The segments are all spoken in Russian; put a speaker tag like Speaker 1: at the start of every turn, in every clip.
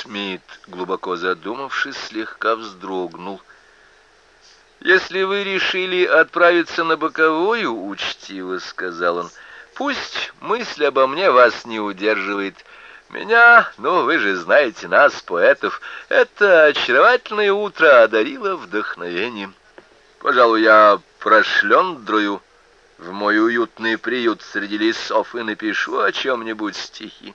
Speaker 1: Смит, глубоко задумавшись, слегка вздрогнул. «Если вы решили отправиться на боковую, — учтиво сказал он, — пусть мысль обо мне вас не удерживает. Меня, ну, вы же знаете нас, поэтов, это очаровательное утро одарило вдохновением. Пожалуй, я прошлендрую в мой уютный приют среди лесов и напишу о чем-нибудь стихи.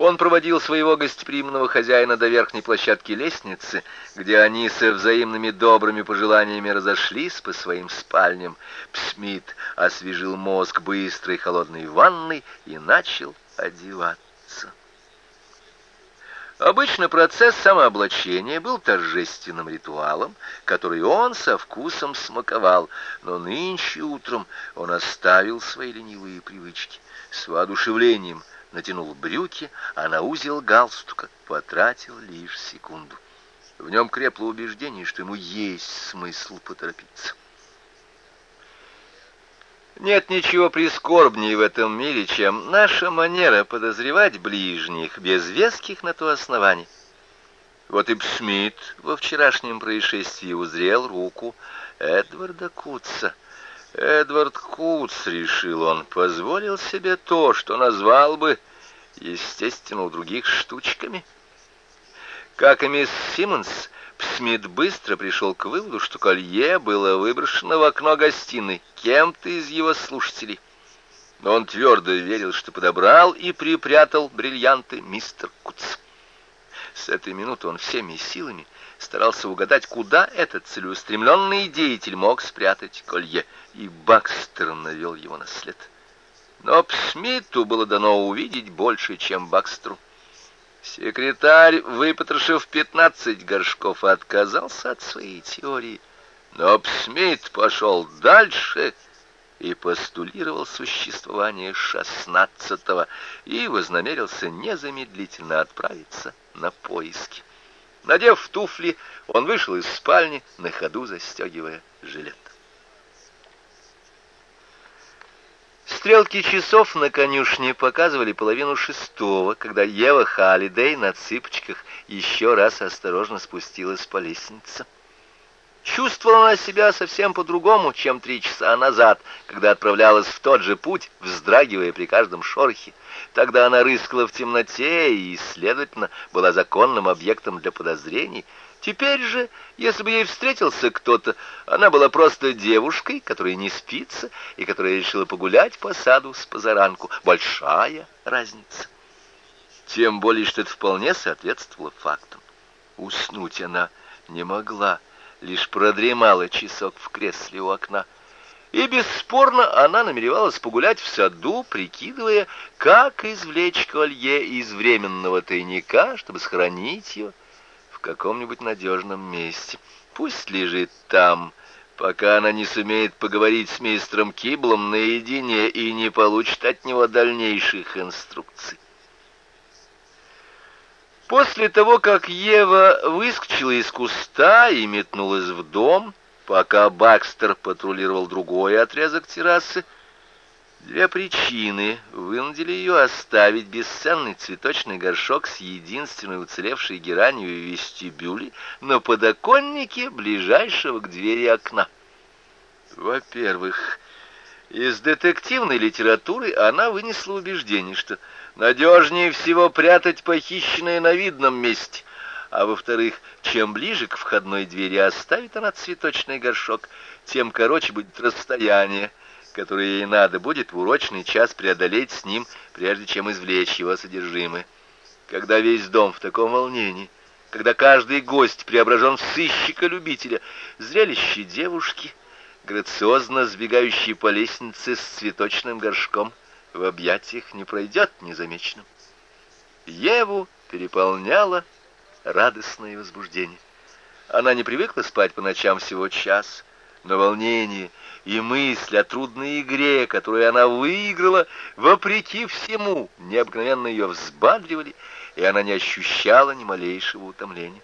Speaker 1: Он проводил своего гостеприимного хозяина до верхней площадки лестницы, где они со взаимными добрыми пожеланиями разошлись по своим спальням. Псмит освежил мозг быстрой холодной ванной и начал одеваться. Обычно процесс самооблачения был торжественным ритуалом, который он со вкусом смаковал, но нынче утром он оставил свои ленивые привычки. С воодушевлением натянул брюки, а на узел галстука потратил лишь секунду. В нем крепло убеждение, что ему есть смысл поторопиться. Нет ничего прискорбнее в этом мире, чем наша манера подозревать ближних без веских на то оснований. Вот и Смит во вчерашнем происшествии узрел руку Эдварда Кутса. Эдвард Кутс, решил он, позволил себе то, что назвал бы, естественно, у других штучками. Как и мисс Симмонс, Смит быстро пришел к выводу, что колье было выброшено в окно гостиной кем-то из его слушателей. Но он твердо верил, что подобрал и припрятал бриллианты мистер Куц. С этой минуты он всеми силами старался угадать, куда этот целеустремленный деятель мог спрятать колье, и Бакстер навел его на след. Но Смиту было дано увидеть больше, чем Бакстеру. Секретарь, выпотрошив пятнадцать горшков, отказался от своей теории. Но Смит пошел дальше и постулировал существование шестнадцатого и вознамерился незамедлительно отправиться на поиски. Надев туфли, он вышел из спальни, на ходу застегивая жилет. Стрелки часов на конюшне показывали половину шестого, когда Ева Халидей на цыпочках еще раз осторожно спустилась по лестнице. Чувствовала она себя совсем по-другому, чем три часа назад, когда отправлялась в тот же путь, вздрагивая при каждом шорохе. Тогда она рыскала в темноте и, следовательно, была законным объектом для подозрений — Теперь же, если бы ей встретился кто-то, она была просто девушкой, которая не спится и которая решила погулять по саду с позаранку. Большая разница. Тем более, что это вполне соответствовало фактам. Уснуть она не могла, лишь продремала часок в кресле у окна. И бесспорно она намеревалась погулять в саду, прикидывая, как извлечь колье из временного тайника, чтобы сохранить ее в каком-нибудь надежном месте. Пусть лежит там, пока она не сумеет поговорить с мистером Киблом наедине и не получит от него дальнейших инструкций. После того, как Ева выскочила из куста и метнулась в дом, пока Бакстер патрулировал другой отрезок террасы, Две причины вынудили ее оставить бесценный цветочный горшок с единственной уцелевшей геранью в вестибюле на подоконнике ближайшего к двери окна. Во-первых, из детективной литературы она вынесла убеждение, что надежнее всего прятать похищенное на видном месте, а во-вторых, чем ближе к входной двери оставит она цветочный горшок, тем короче будет расстояние, которое ей надо будет в урочный час преодолеть с ним, прежде чем извлечь его содержимое. Когда весь дом в таком волнении, когда каждый гость преображен в сыщика-любителя, зрелище девушки, грациозно сбегающей по лестнице с цветочным горшком, в объятиях не пройдет незамеченным. Еву переполняло радостное возбуждение. Она не привыкла спать по ночам всего час, но волнение и мысль о трудной игре, которую она выиграла, вопреки всему, необыкновенно ее взбадривали, и она не ощущала ни малейшего утомления.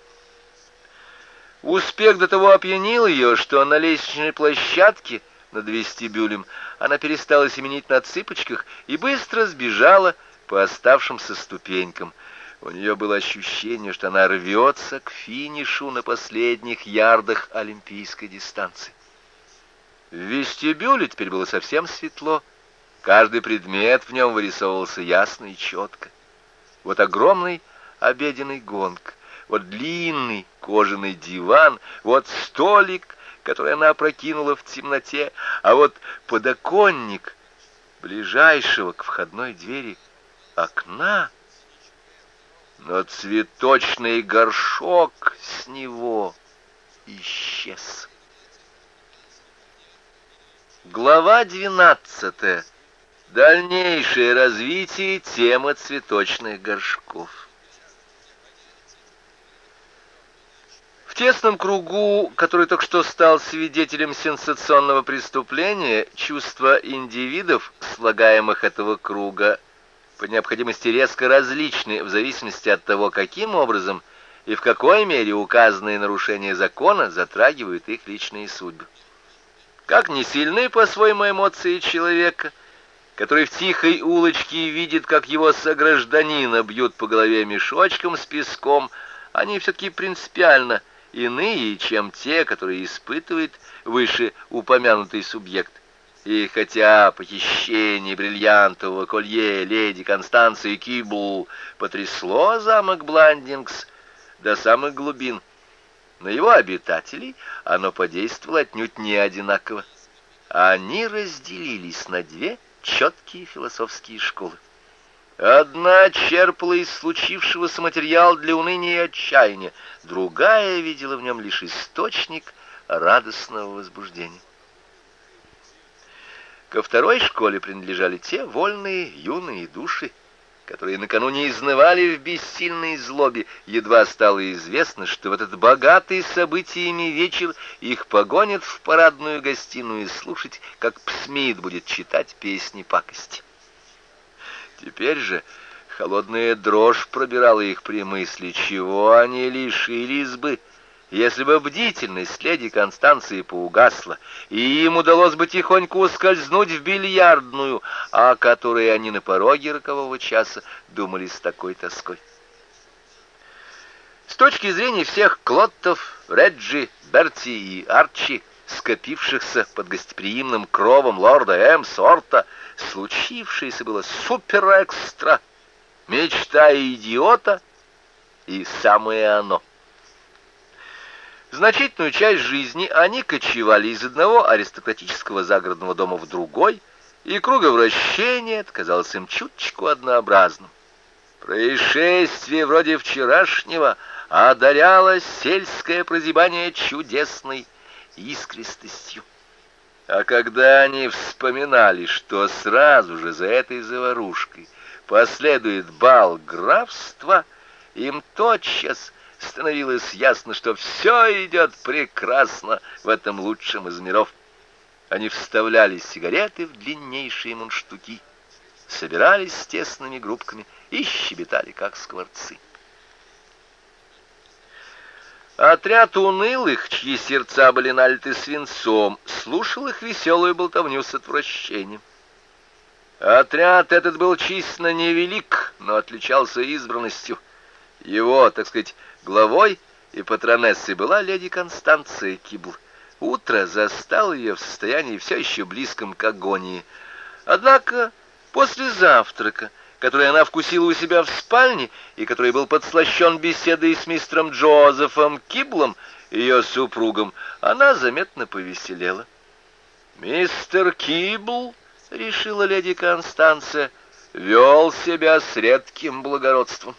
Speaker 1: Успех до того опьянил ее, что на лестничной площадке над вестибюлем она перестала семенить на цыпочках и быстро сбежала по оставшимся ступенькам. У нее было ощущение, что она рвется к финишу на последних ярдах олимпийской дистанции. В вестибюле теперь было совсем светло. Каждый предмет в нем вырисовывался ясно и четко. Вот огромный обеденный гонг, вот длинный кожаный диван, вот столик, который она опрокинула в темноте, а вот подоконник ближайшего к входной двери окна, но цветочный горшок с него исчез. Глава двенадцатая. Дальнейшее развитие темы цветочных горшков. В тесном кругу, который только что стал свидетелем сенсационного преступления, чувства индивидов, слагаемых этого круга, по необходимости резко различны в зависимости от того, каким образом и в какой мере указанные нарушения закона затрагивают их личные судьбы. Как не сильны по-своему эмоции человека, который в тихой улочке видит, как его согражданина бьют по голове мешочком с песком, они все-таки принципиально иные, чем те, которые испытывает выше упомянутый субъект. И хотя похищение бриллиантового колье леди Констанции Кибл потрясло замок Бландингс до самых глубин, на его обитателей оно подействовало отнюдь не одинаково. Они разделились на две четкие философские школы. Одна черпала из случившегося материал для уныния и отчаяния, другая видела в нем лишь источник радостного возбуждения. Ко второй школе принадлежали те вольные юные души, которые накануне изнывали в бессильной злобе, едва стало известно, что в этот богатый событиями вечер их погонят в парадную гостиную слушать, как Псмит будет читать песни пакости. Теперь же холодная дрожь пробирала их при мысли, чего они лишились бы, если бы бдительность леди Констанции поугасла, и им удалось бы тихонько ускользнуть в бильярдную, о которой они на пороге рокового часа думали с такой тоской. С точки зрения всех Клоттов, Реджи, Берти и Арчи, скопившихся под гостеприимным кровом лорда М. Сорта, случившееся было суперэкстра, мечта идиота и самое оно — Значительную часть жизни они кочевали из одного аристократического загородного дома в другой, и круговращение казалось им чуточку однообразным. Происшествие вроде вчерашнего одаряло сельское прозябание чудесной искристостью. А когда они вспоминали, что сразу же за этой заварушкой последует бал графства, им тотчас становилось ясно, что все идет прекрасно в этом лучшем из миров. Они вставляли сигареты в длиннейшие мундштуки, собирались с тесными группками и щебетали, как скворцы. Отряд унылых, чьи сердца были налиты свинцом, слушал их веселую болтовню с отвращением. Отряд этот был численно невелик, но отличался избранностью. Его, так сказать, Главой и патронессой была леди Констанция Кибл. Утро застало ее в состоянии все еще близком к агонии. Однако после завтрака, который она вкусила у себя в спальне и который был подслащен беседой с мистером Джозефом Киблом, ее супругом, она заметно повеселела. «Мистер Кибл», — решила леди Констанция, — вел себя с редким благородством.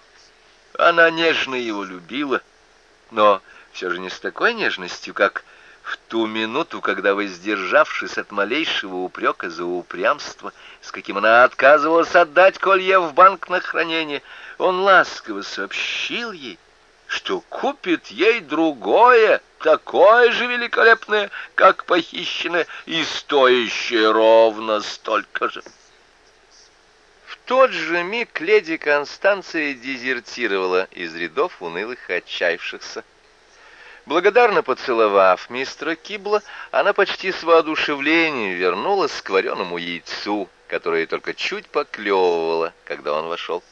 Speaker 1: Она нежно его любила, но все же не с такой нежностью, как в ту минуту, когда, воздержавшись от малейшего упрека за упрямство, с каким она отказывалась отдать колье в банк на хранение, он ласково сообщил ей, что купит ей другое, такое же великолепное, как похищенное, и стоящее ровно столько же тот же миг леди Констанция дезертировала из рядов унылых отчаявшихся. Благодарно поцеловав мистера Кибла, она почти с воодушевлением вернулась к вареному яйцу, которая только чуть поклевывала, когда он вошел.